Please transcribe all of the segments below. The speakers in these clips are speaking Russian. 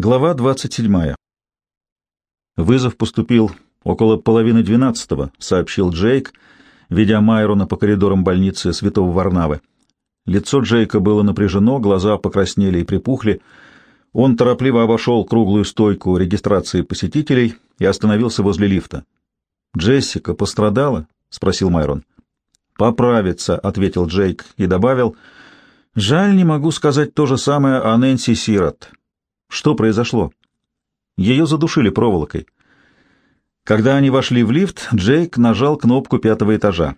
Глава 27. Вызов поступил около половины двенадцатого, сообщил Джейк, ведя Майрона по коридорам больницы Святого Варнавы. Лицо Джейка было напряжено, глаза покраснели и припухли. Он торопливо обошел круглую стойку регистрации посетителей и остановился возле лифта. «Джессика пострадала?» — спросил Майрон. «Поправится», — ответил Джейк и добавил. «Жаль, не могу сказать то же самое о Нэнси Сирот». Что произошло? Ее задушили проволокой. Когда они вошли в лифт, Джейк нажал кнопку пятого этажа.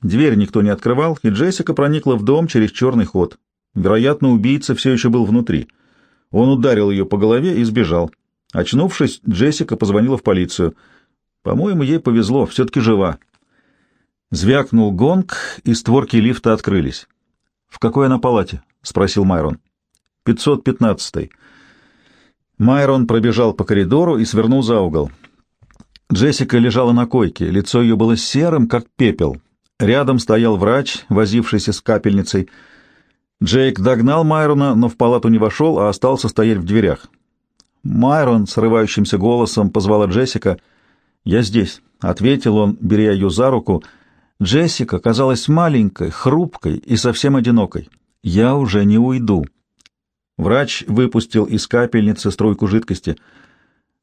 Дверь никто не открывал, и Джессика проникла в дом через черный ход. Вероятно, убийца все еще был внутри. Он ударил ее по голове и сбежал. Очнувшись, Джессика позвонила в полицию. По-моему, ей повезло, все-таки жива. Звякнул гонг, и створки лифта открылись. «В какой она палате?» — спросил Майрон. 515. Майрон пробежал по коридору и свернул за угол. Джессика лежала на койке, лицо ее было серым, как пепел. Рядом стоял врач, возившийся с капельницей. Джейк догнал Майрона, но в палату не вошел, а остался стоять в дверях. Майрон срывающимся голосом позвала Джессика. «Я здесь», — ответил он, беря ее за руку. Джессика казалась маленькой, хрупкой и совсем одинокой. «Я уже не уйду». Врач выпустил из капельницы струйку жидкости.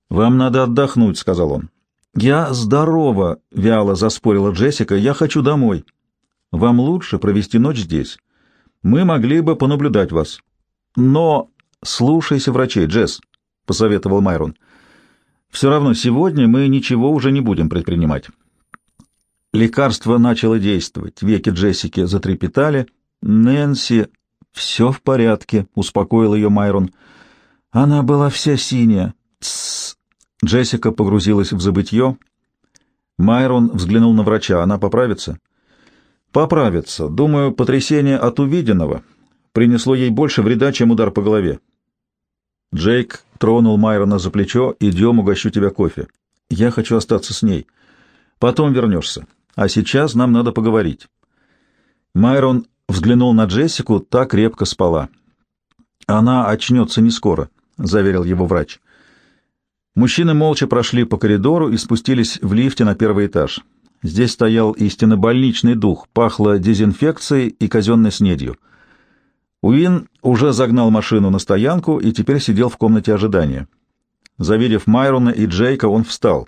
«Вам надо отдохнуть», — сказал он. «Я здорова», — вяло заспорила Джессика. «Я хочу домой». «Вам лучше провести ночь здесь. Мы могли бы понаблюдать вас». «Но...» «Слушайся врачей, Джесс», — посоветовал Майрон. «Все равно сегодня мы ничего уже не будем предпринимать». Лекарство начало действовать. Веки Джессики затрепетали. Нэнси «Все в порядке», — успокоил ее Майрон. «Она была вся синяя». «Тссс». Джессика погрузилась в забытье. Майрон взглянул на врача. «Она поправится?» «Поправится. Думаю, потрясение от увиденного принесло ей больше вреда, чем удар по голове». Джейк тронул Майрона за плечо. «Идем, угощу тебя кофе. Я хочу остаться с ней. Потом вернешься. А сейчас нам надо поговорить». Майрон взглянул на Джессику, та крепко спала. «Она очнется не скоро», — заверил его врач. Мужчины молча прошли по коридору и спустились в лифте на первый этаж. Здесь стоял истинно больничный дух, пахло дезинфекцией и казенной снедью. Уин уже загнал машину на стоянку и теперь сидел в комнате ожидания. Завидев Майрона и Джейка, он встал.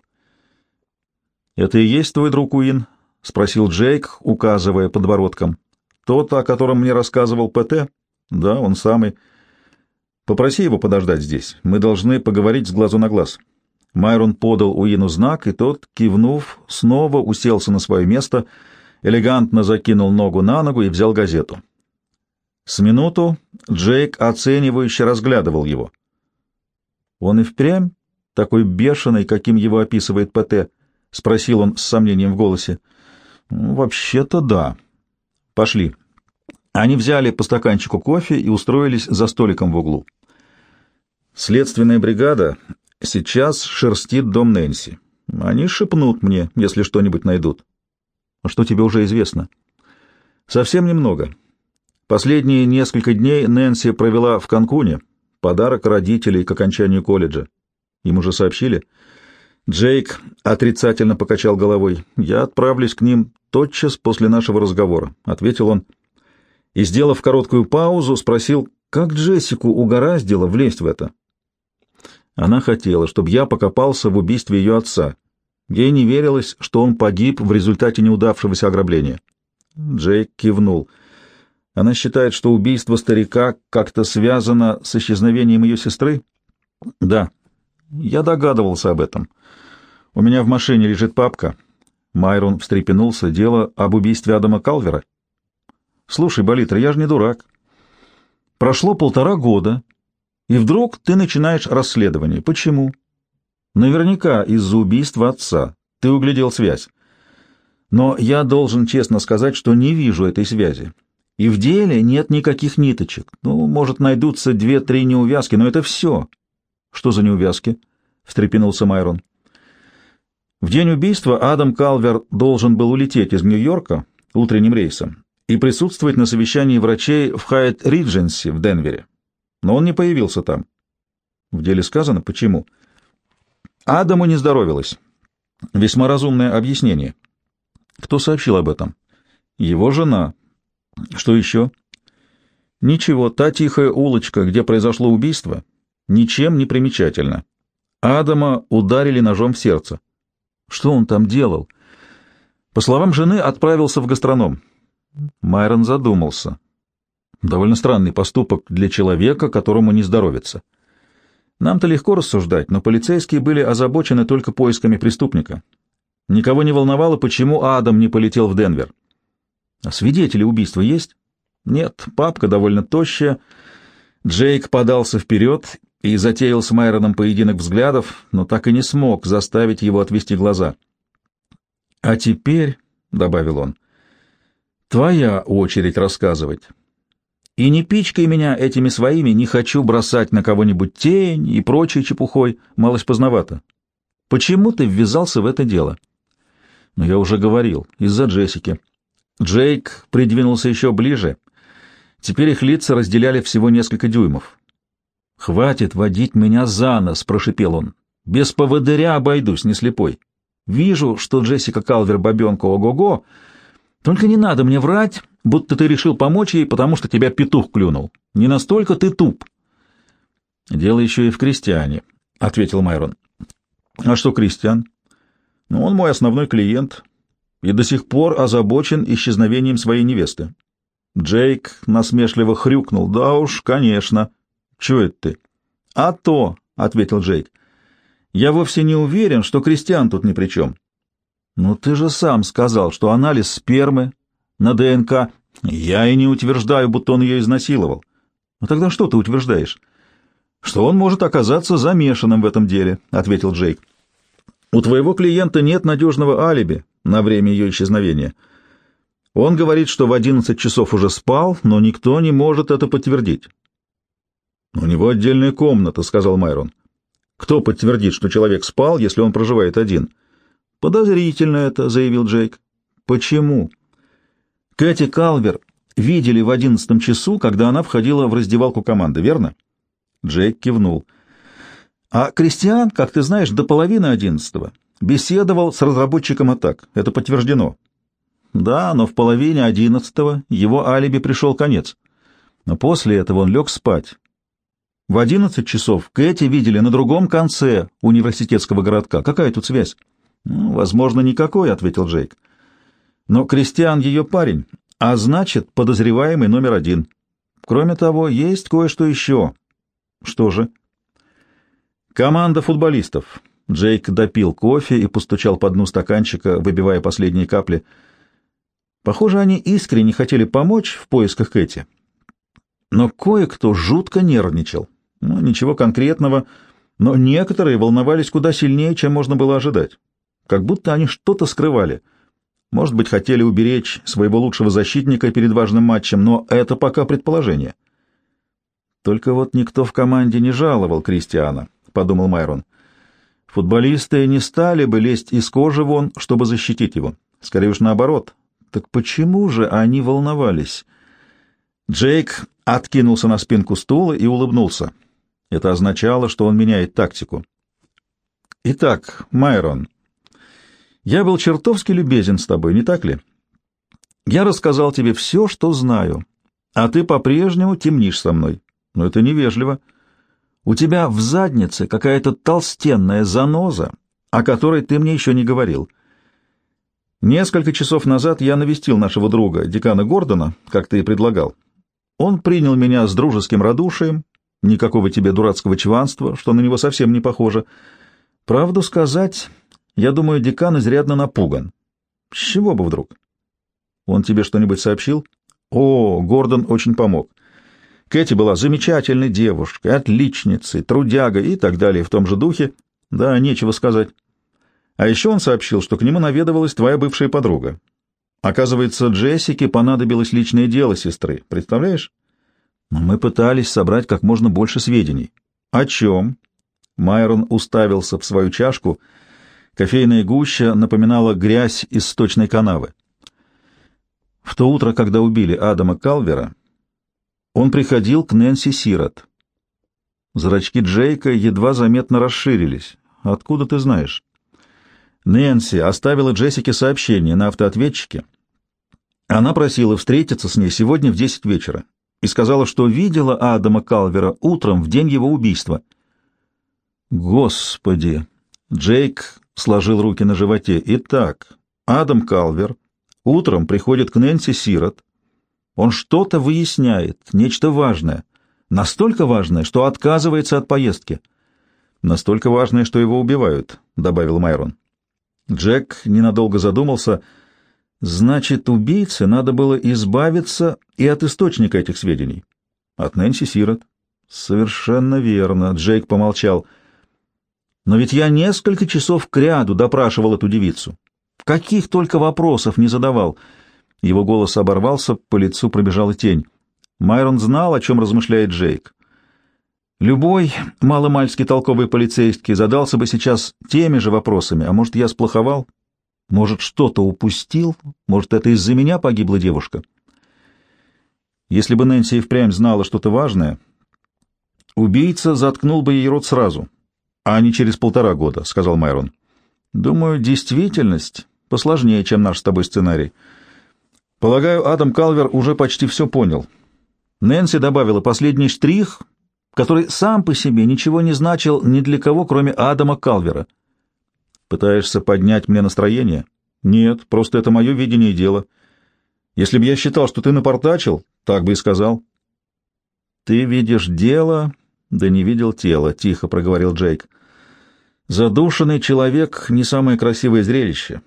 «Это и есть твой друг Уин?» — спросил Джейк, указывая подбородком. Тот, о котором мне рассказывал ПТ? Да, он самый. Попроси его подождать здесь. Мы должны поговорить с глазу на глаз. Майрон подал Уину знак, и тот, кивнув, снова уселся на свое место, элегантно закинул ногу на ногу и взял газету. С минуту Джейк оценивающе разглядывал его. «Он и впрямь такой бешеный, каким его описывает ПТ?» — спросил он с сомнением в голосе. «Вообще-то да. Пошли». Они взяли по стаканчику кофе и устроились за столиком в углу. Следственная бригада сейчас шерстит дом Нэнси. Они шепнут мне, если что-нибудь найдут. Что тебе уже известно? Совсем немного. Последние несколько дней Нэнси провела в Канкуне. Подарок родителей к окончанию колледжа. Им уже сообщили. Джейк отрицательно покачал головой. «Я отправлюсь к ним тотчас после нашего разговора», — ответил он и, сделав короткую паузу, спросил, как Джессику угораздило влезть в это. Она хотела, чтобы я покопался в убийстве ее отца. Ей не верилось, что он погиб в результате неудавшегося ограбления. Джейк кивнул. Она считает, что убийство старика как-то связано с исчезновением ее сестры? Да. Я догадывался об этом. У меня в машине лежит папка. Майрон встрепенулся. Дело об убийстве Адама Калвера. Слушай, Болитра, я же не дурак. Прошло полтора года, и вдруг ты начинаешь расследование. Почему? Наверняка из-за убийства отца. Ты углядел связь. Но я должен честно сказать, что не вижу этой связи. И в деле нет никаких ниточек. Ну, может, найдутся две-три неувязки, но это все. Что за неувязки? — встрепенулся Майрон. В день убийства Адам Калвер должен был улететь из Нью-Йорка утренним рейсом и присутствовать на совещании врачей в Хайт Ридженси в Денвере. Но он не появился там. В деле сказано, почему. Адаму не здоровилось. Весьма разумное объяснение. Кто сообщил об этом? Его жена. Что еще? Ничего, та тихая улочка, где произошло убийство, ничем не примечательна. Адама ударили ножом в сердце. Что он там делал? По словам жены, отправился в гастроном. Майрон задумался. Довольно странный поступок для человека, которому не здоровится. Нам-то легко рассуждать, но полицейские были озабочены только поисками преступника. Никого не волновало, почему Адам не полетел в Денвер. А свидетели убийства есть? Нет, папка довольно тощая. Джейк подался вперед и затеял с Майроном поединок взглядов, но так и не смог заставить его отвести глаза. «А теперь», — добавил он, — «твоя очередь рассказывать. И не пичкай меня этими своими, не хочу бросать на кого-нибудь тень и прочей чепухой, малость поздновато. Почему ты ввязался в это дело?» «Ну, я уже говорил, из-за Джессики». Джейк придвинулся еще ближе — Теперь их лица разделяли всего несколько дюймов. «Хватит водить меня за нос», — прошипел он. «Без поводыря обойдусь, не слепой. Вижу, что Джессика Калвер бабенка ого-го, только не надо мне врать, будто ты решил помочь ей, потому что тебя петух клюнул. Не настолько ты туп». «Дело еще и в Кристиане», — ответил Майрон. «А что Кристиан?» «Ну, он мой основной клиент и до сих пор озабочен исчезновением своей невесты. Джейк насмешливо хрюкнул. «Да уж, конечно. Чего это ты?» «А то», — ответил Джейк. «Я вовсе не уверен, что Кристиан тут ни при чем». «Ну ты же сам сказал, что анализ спермы на ДНК...» «Я и не утверждаю, будто он ее изнасиловал». «Ну тогда что ты утверждаешь?» «Что он может оказаться замешанным в этом деле», — ответил Джейк. «У твоего клиента нет надежного алиби на время ее исчезновения». Он говорит, что в одиннадцать часов уже спал, но никто не может это подтвердить. «У него отдельная комната», — сказал Майрон. «Кто подтвердит, что человек спал, если он проживает один?» «Подозрительно это», — заявил Джейк. «Почему?» «Кэти Калвер видели в одиннадцатом часу, когда она входила в раздевалку команды, верно?» Джейк кивнул. «А Кристиан, как ты знаешь, до половины одиннадцатого беседовал с разработчиком атак. Это подтверждено. Да, но в половине одиннадцатого его алиби пришел конец. Но после этого он лег спать. В одиннадцать часов Кэти видели на другом конце университетского городка. Какая тут связь? Ну, возможно, никакой, — ответил Джейк. Но Кристиан ее парень, а значит, подозреваемый номер один. Кроме того, есть кое-что еще. Что же? Команда футболистов. Джейк допил кофе и постучал по дну стаканчика, выбивая последние капли — Похоже, они искренне хотели помочь в поисках Кэти. Но кое-кто жутко нервничал. Ну, ничего конкретного, но некоторые волновались куда сильнее, чем можно было ожидать. Как будто они что-то скрывали. Может быть, хотели уберечь своего лучшего защитника перед важным матчем, но это пока предположение. Только вот никто в команде не жаловал Кристиана, — подумал Майрон. Футболисты не стали бы лезть из кожи вон, чтобы защитить его. Скорее уж наоборот, так почему же они волновались? Джейк откинулся на спинку стула и улыбнулся. Это означало, что он меняет тактику. «Итак, Майрон, я был чертовски любезен с тобой, не так ли? Я рассказал тебе все, что знаю, а ты по-прежнему темнишь со мной. Но это невежливо. У тебя в заднице какая-то толстенная заноза, о которой ты мне еще не говорил». Несколько часов назад я навестил нашего друга, декана Гордона, как ты и предлагал. Он принял меня с дружеским радушием, никакого тебе дурацкого чванства, что на него совсем не похоже. Правду сказать, я думаю, декан изрядно напуган. С чего бы вдруг? Он тебе что-нибудь сообщил? О, Гордон очень помог. Кэти была замечательной девушкой, отличницей, трудягой и так далее в том же духе. Да, нечего сказать. А еще он сообщил, что к нему наведывалась твоя бывшая подруга. Оказывается, Джессике понадобилось личное дело сестры. Представляешь? Мы пытались собрать как можно больше сведений. О чем? Майрон уставился в свою чашку. Кофейная гуща напоминала грязь из сточной канавы. В то утро, когда убили Адама Калвера, он приходил к Нэнси Сирот. Зрачки Джейка едва заметно расширились. «Откуда ты знаешь?» Нэнси оставила Джессике сообщение на автоответчике. Она просила встретиться с ней сегодня в десять вечера и сказала, что видела Адама Калвера утром в день его убийства. «Господи!» Джейк сложил руки на животе. «Итак, Адам Калвер утром приходит к Нэнси Сирот. Он что-то выясняет, нечто важное. Настолько важное, что отказывается от поездки. Настолько важное, что его убивают», — добавил Майрон. Джек ненадолго задумался. Значит, убийце надо было избавиться и от источника этих сведений. От Нэнси Сирот. Совершенно верно. Джейк помолчал. Но ведь я несколько часов кряду допрашивал эту девицу. Каких только вопросов не задавал. Его голос оборвался, по лицу пробежала тень. Майрон знал, о чем размышляет Джейк. Любой маломальски толковый полицейский задался бы сейчас теми же вопросами. А может, я сплоховал? Может, что-то упустил? Может, это из-за меня погибла девушка? Если бы Нэнси и впрямь знала что-то важное, убийца заткнул бы ей рот сразу, а не через полтора года, — сказал Майрон. Думаю, действительность посложнее, чем наш с тобой сценарий. Полагаю, Адам Калвер уже почти все понял. Нэнси добавила последний штрих — который сам по себе ничего не значил ни для кого, кроме Адама Калвера. Пытаешься поднять мне настроение? Нет, просто это мое видение дела. Если бы я считал, что ты напортачил, так бы и сказал. Ты видишь дело, да не видел тело, — тихо проговорил Джейк. Задушенный человек — не самое красивое зрелище.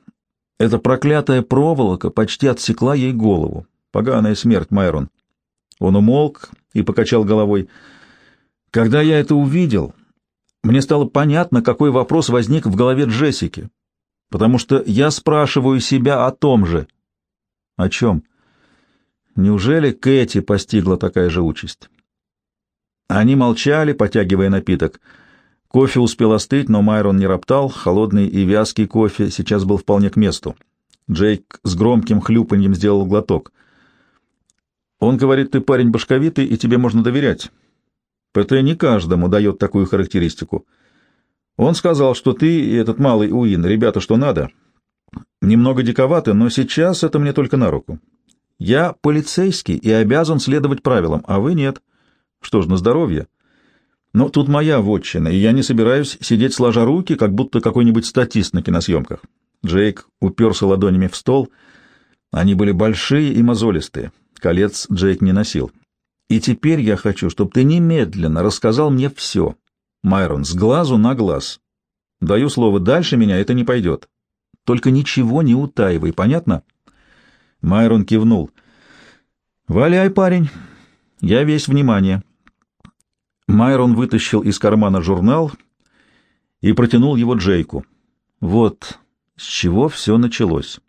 Эта проклятая проволока почти отсекла ей голову. Поганая смерть, Майрон. Он умолк и покачал головой — когда я это увидел, мне стало понятно, какой вопрос возник в голове Джессики, потому что я спрашиваю себя о том же. О чем? Неужели Кэти постигла такая же участь? Они молчали, потягивая напиток. Кофе успел остыть, но Майрон не роптал, холодный и вязкий кофе сейчас был вполне к месту. Джейк с громким хлюпаньем сделал глоток. «Он говорит, ты парень башковитый, и тебе можно доверять». ПТ не каждому дает такую характеристику. Он сказал, что ты и этот малый Уин, ребята, что надо. Немного диковаты, но сейчас это мне только на руку. Я полицейский и обязан следовать правилам, а вы нет. Что ж, на здоровье. Но тут моя вотчина, и я не собираюсь сидеть сложа руки, как будто какой-нибудь статист на киносъемках. Джейк уперся ладонями в стол. Они были большие и мозолистые. Колец Джейк не носил. И теперь я хочу, чтобы ты немедленно рассказал мне все. Майрон, с глазу на глаз. Даю слово, дальше меня это не пойдет. Только ничего не утаивай, понятно? Майрон кивнул. «Валяй, парень. Я весь внимание». Майрон вытащил из кармана журнал и протянул его Джейку. Вот с чего все началось.